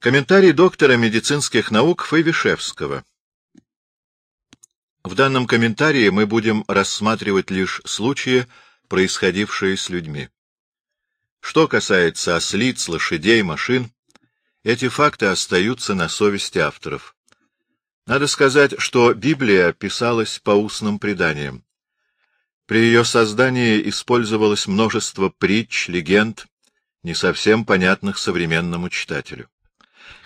Комментарий доктора медицинских наук Фейвишевского. В данном комментарии мы будем рассматривать лишь случаи, происходившие с людьми. Что касается ослиц, лошадей, машин, эти факты остаются на совести авторов. Надо сказать, что Библия писалась по устным преданиям. При ее создании использовалось множество притч, легенд, не совсем понятных современному читателю.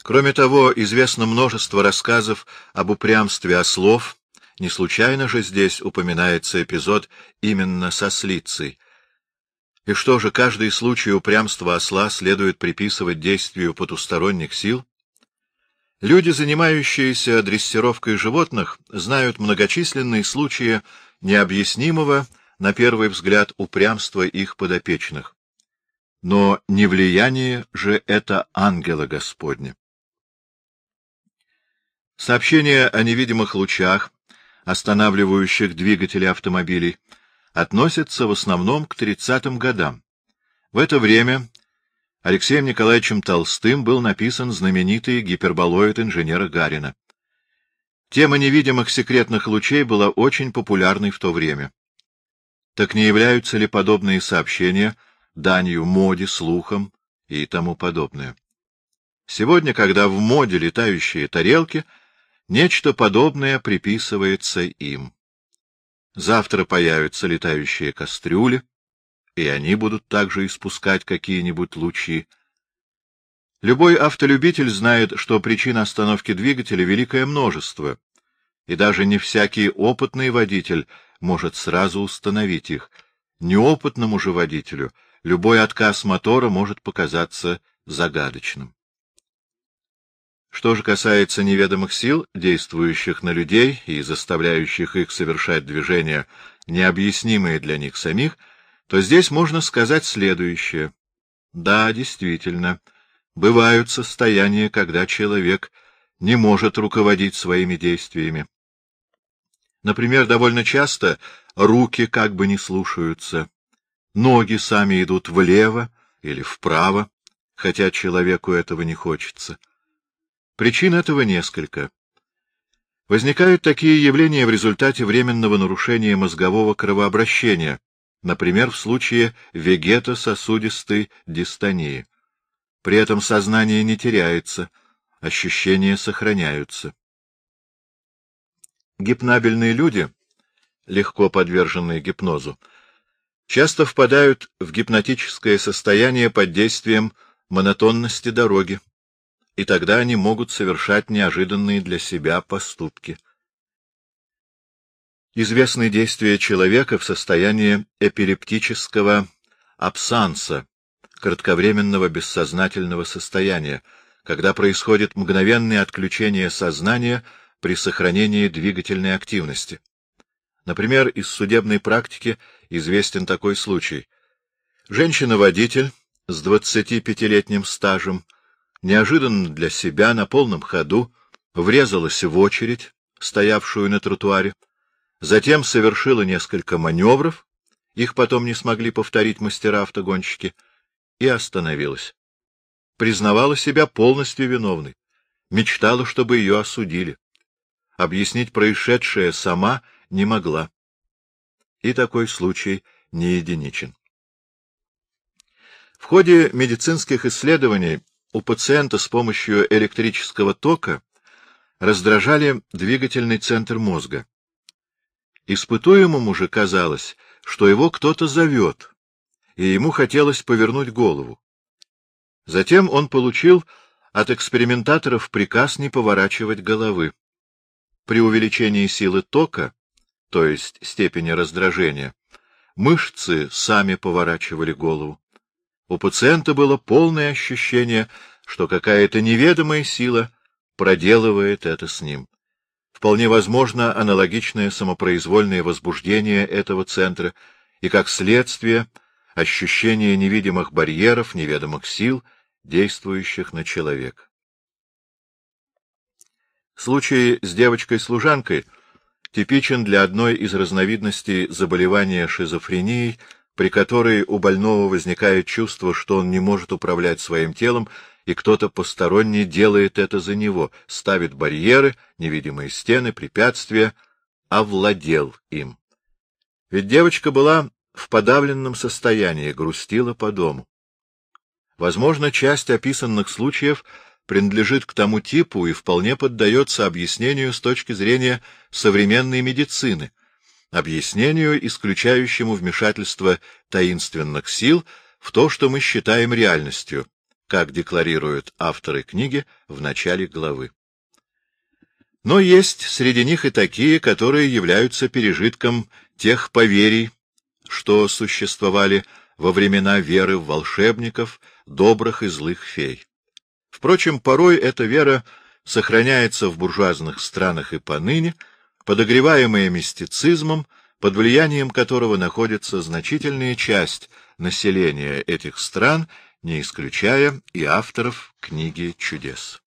Кроме того, известно множество рассказов об упрямстве ослов, не случайно же здесь упоминается эпизод именно со слицей. И что же, каждый случай упрямства осла следует приписывать действию потусторонних сил? Люди, занимающиеся дрессировкой животных, знают многочисленные случаи необъяснимого, на первый взгляд, упрямства их подопечных. Но не влияние же это ангела Господня. Сообщения о невидимых лучах, останавливающих двигатели автомобилей, относятся в основном к 30-м годам. В это время Алексеем Николаевичем Толстым был написан знаменитый гиперболоид инженера Гарина. Тема невидимых секретных лучей была очень популярной в то время. Так не являются ли подобные сообщения данью моде, слухам и тому подобное? Сегодня, когда в моде летающие тарелки, нечто подобное приписывается им. Завтра появятся летающие кастрюли, и они будут также испускать какие-нибудь лучи. Любой автолюбитель знает, что причин остановки двигателя великое множество, и даже не всякий опытный водитель может сразу установить их. Неопытному же водителю любой отказ мотора может показаться загадочным. Что же касается неведомых сил, действующих на людей и заставляющих их совершать движения, необъяснимые для них самих, то здесь можно сказать следующее. Да, действительно, бывают состояния, когда человек не может руководить своими действиями. Например, довольно часто руки как бы не слушаются, ноги сами идут влево или вправо, хотя человеку этого не хочется. Причин этого несколько. Возникают такие явления в результате временного нарушения мозгового кровообращения, например, в случае вегетососудистой дистонии. При этом сознание не теряется, ощущения сохраняются. Гипнабельные люди, легко подверженные гипнозу, часто впадают в гипнотическое состояние под действием монотонности дороги, и тогда они могут совершать неожиданные для себя поступки. Известны действия человека в состоянии эпилептического абсанса, кратковременного бессознательного состояния, когда происходит мгновенное отключение сознания при сохранении двигательной активности. Например, из судебной практики известен такой случай. Женщина-водитель с 25-летним стажем неожиданно для себя на полном ходу врезалась в очередь, стоявшую на тротуаре, затем совершила несколько маневров, их потом не смогли повторить мастера-автогонщики, и остановилась. Признавала себя полностью виновной, мечтала, чтобы ее осудили. Объяснить происшедшее сама не могла. И такой случай не единичен. В ходе медицинских исследований у пациента с помощью электрического тока раздражали двигательный центр мозга. Испытуемому же казалось, что его кто-то зовет, и ему хотелось повернуть голову. Затем он получил от экспериментаторов приказ не поворачивать головы. При увеличении силы тока, то есть степени раздражения, мышцы сами поворачивали голову. У пациента было полное ощущение, что какая-то неведомая сила проделывает это с ним. Вполне возможно аналогичное самопроизвольное возбуждение этого центра и, как следствие, ощущение невидимых барьеров, неведомых сил, действующих на человека. Случай с девочкой-служанкой типичен для одной из разновидностей заболевания шизофренией при которой у больного возникает чувство, что он не может управлять своим телом и кто-то посторонний делает это за него, ставит барьеры, невидимые стены, препятствия, овладел им. Ведь девочка была в подавленном состоянии, грустила по дому. Возможно, часть описанных случаев принадлежит к тому типу и вполне поддается объяснению с точки зрения современной медицины, объяснению, исключающему вмешательство таинственных сил в то, что мы считаем реальностью, как декларируют авторы книги в начале главы. Но есть среди них и такие, которые являются пережитком тех поверий, что существовали во времена веры в волшебников, добрых и злых фей. Впрочем, порой эта вера сохраняется в буржуазных странах и поныне, подогреваемая мистицизмом, под влиянием которого находится значительная часть населения этих стран, не исключая и авторов книги чудес.